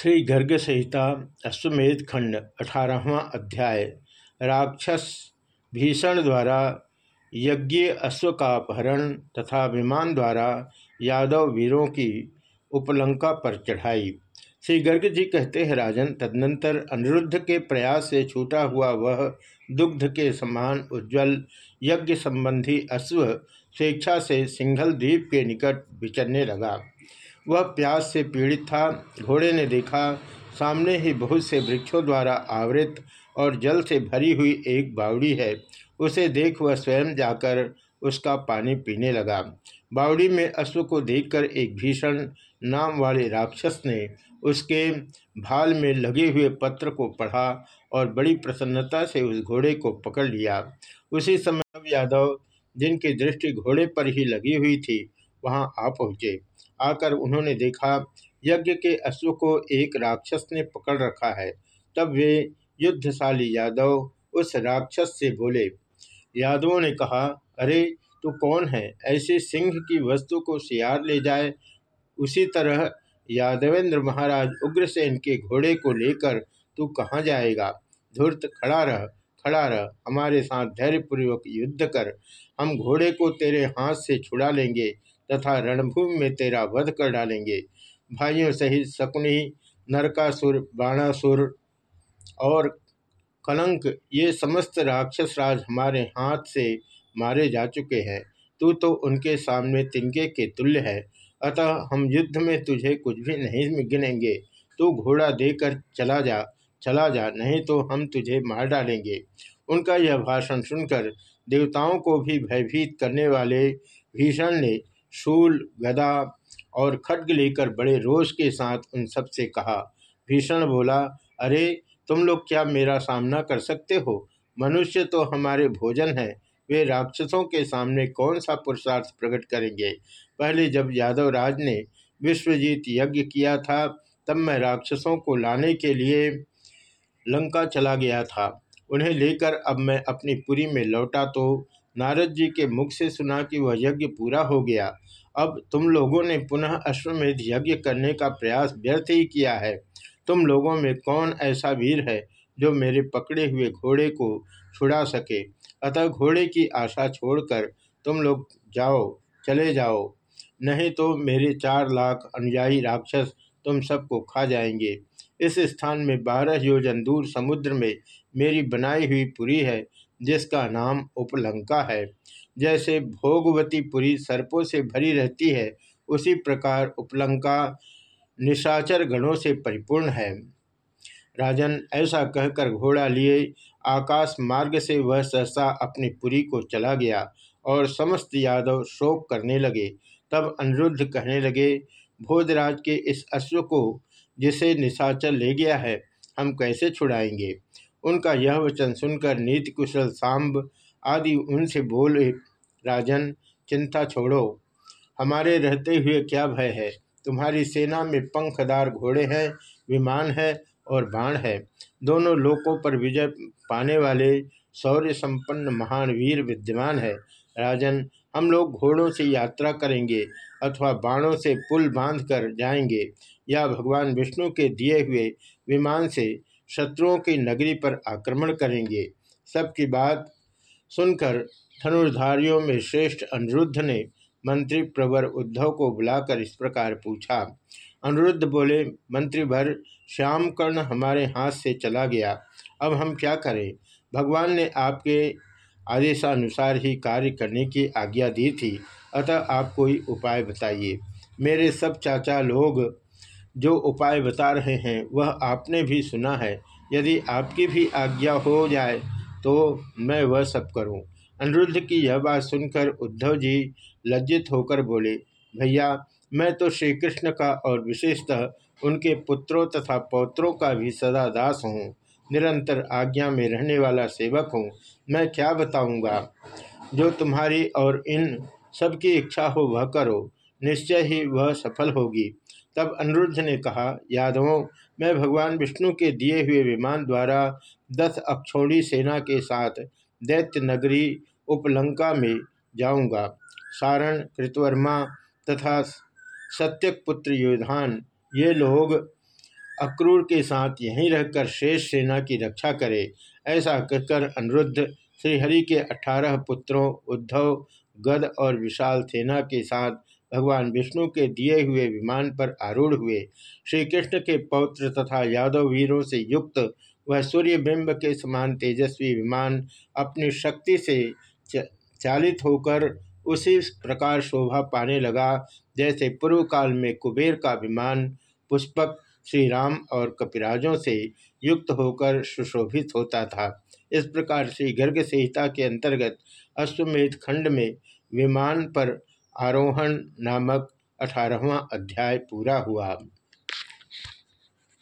श्री गर्ग संहिता अश्वमेध खंड अठारहवा अध्याय, राक्षस भीषण द्वारा यज्ञ अश्व का अपहरण तथा विमान द्वारा यादव वीरों की उपलंका पर चढ़ाई। श्री गर्ग जी कहते हैं, राजन, तदनंतर अनिरुद्ध के प्रयास से छूटा हुआ वह दुग्ध के समान उज्ज्वल यज्ञ संबंधी अश्व स्वेच्छा से सिंघल द्वीप के निकट विचरने लगा। वह प्यास से पीड़ित था। घोड़े ने देखा, सामने ही बहुत से वृक्षों द्वारा आवृत और जल से भरी हुई एक बावड़ी है। उसे देख वह स्वयं जाकर उसका पानी पीने लगा। बावड़ी में अश्व को देखकर एक भीषण नाम वाले राक्षस ने उसके भाल में लगे हुए पत्र को पढ़ा और बड़ी प्रसन्नता से उस घोड़े को पकड़ लिया। उसी समय यादव, जिनकी दृष्टि घोड़े पर ही लगी हुई थी, वहाँ आ पहुँचे। आकर उन्होंने देखा, यज्ञ के अश्व को एक राक्षस ने पकड़ रखा है। तब वे युद्धशाली यादव उस राक्षस से बोले, यादवों ने कहा, अरे, तू कौन है? ऐसे सिंह की वस्तु को सियार ले जाए। उसी तरह यादवेंद्र महाराज उग्रसेन के घोड़े को लेकर तू कहाँ जाएगा? धूर्त, खड़ा रह खड़ा रह। हमारे साथ धैर्यपूर्वक युद्ध कर। हम घोड़े को तेरे हाथ से छुड़ा लेंगे। तथा रणभूमि में तेरा वध कर डालेंगे। भाइयों सहित शकुनी, नरकासुर, बाणासुर और कलंक, ये समस्त राक्षस राज हमारे हाथ से मारे जा चुके हैं। तू तो उनके सामने तिनके के तुल्य है। अतः हम युद्ध में तुझे कुछ भी नहीं गिनेंगे। तू घोड़ा देकर चला जा चला जा, नहीं तो हम तुझे मार डालेंगे। उनका यह भाषण सुनकर देवताओं को भी भयभीत करने वाले भीषण ने शूल, गदा और खड्ग लेकर बड़े रोष के साथ उन सबसे कहा, भीषण बोला, अरे, तुम लोग क्या मेरा सामना कर सकते हो? मनुष्य तो हमारे भोजन है। वे राक्षसों के सामने कौन सा पुरुषार्थ प्रकट करेंगे? पहले जब यादव राज ने विश्वजीत यज्ञ किया था, तब मैं राक्षसों को लाने के लिए लंका चला गया था। उन्हें लेकर अब मैं अपनी पुरी में लौटा तो नारद जी के मुख से सुना कि वह यज्ञ पूरा हो गया। अब तुम लोगों ने पुनः अश्वमेध यज्ञ करने का प्रयास व्यर्थ ही किया है। तुम लोगों में कौन ऐसा वीर है जो मेरे पकड़े हुए घोड़े को छुड़ा सके? अतः घोड़े की आशा छोड़कर तुम लोग जाओ, चले जाओ। नहीं तो मेरे चार लाख अनुयायी राक्षस तुम सबको खा जाएँगे। इस स्थान में बारह योजन दूर समुद्र में मेरी बनाई हुई पुरी है। जिसका नाम उपलंका है। जैसे भोगवती पुरी सर्पों से भरी रहती है, उसी प्रकार उपलंका निशाचर गणों से परिपूर्ण है। राजन ऐसा कहकर घोड़ा लिए, आकाश मार्ग से वह सहसा अपनी पुरी को चला गया और समस्त यादव शोक करने लगे। तब अनिरुद्ध कहने लगे, भोजराज के इस अश्व को, जिसे निशाचर ले गया है, हम कैसे छुड़ाएँगे? उनका यह वचन सुनकर नीति कुशल सांब आदि उनसे बोले, राजन, चिंता छोड़ो। हमारे रहते हुए क्या भय है? तुम्हारी सेना में पंखदार घोड़े हैं, विमान है और बाण है। दोनों लोकों पर विजय पाने वाले शौर्य संपन्न महान वीर विद्यमान है। राजन, हम लोग घोड़ों से यात्रा करेंगे अथवा बाणों से पुल बाँध कर जाएँगे या भगवान विष्णु के दिए हुए विमान से शत्रुओं की नगरी पर आक्रमण करेंगे। सबकी बात सुनकर धनुर्धारियों में श्रेष्ठ अनिरुद्ध ने मंत्री प्रवर उद्धव को बुलाकर इस प्रकार पूछा। अनिरुद्ध बोले, मंत्री भर, श्याम कर्ण हमारे हाथ से चला गया। अब हम क्या करें? भगवान ने आपके आदेशानुसार ही कार्य करने की आज्ञा दी थी। अतः आप कोई उपाय बताइए। मेरे सब चाचा लोग जो उपाय बता रहे हैं, वह आपने भी सुना है। यदि आपकी भी आज्ञा हो जाए तो मैं वह सब करूँ। अनिरुद्ध की यह बात सुनकर उद्धव जी लज्जित होकर बोले, भैया, मैं तो श्री कृष्ण का और विशेषतः उनके पुत्रों तथा पौत्रों का भी सदा दास हूँ, निरंतर आज्ञा में रहने वाला सेवक हूँ। मैं क्या बताऊँगा? जो तुम्हारी और इन सबकी इच्छा हो वह करो। निश्चय ही वह सफल होगी। तब अनिरुद्ध ने कहा, यादवों, मैं भगवान विष्णु के दिए हुए विमान द्वारा दस अक्षोणी सेना के साथ दैत्य नगरी उपलंका में जाऊँगा। सारण, कृतवर्मा तथा सत्यक पुत्र योधान, ये लोग अक्रूर के साथ यहीं रहकर शेष सेना की रक्षा करे। ऐसा कहकर अनिरुद्ध श्रीहरि के अठारह पुत्रों, उद्धव, गद और विशाल सेना के साथ भगवान विष्णु के दिए हुए विमान पर आरूढ़ हुए। श्री कृष्ण के पौत्र तथा यादव वीरों से युक्त, वह सूर्य बिंब के समान तेजस्वी विमान अपनी शक्ति से चालित होकर उसी प्रकार शोभा पाने लगा, जैसे पूर्व काल में कुबेर का विमान पुष्पक श्री राम और कपिराजों से युक्त होकर सुशोभित होता था। इस प्रकार श्री गर्ग संहिता के अंतर्गत अश्वमेध खंड में विमान पर आरोहण नामक अठारहवा अध्याय पूरा हुआ।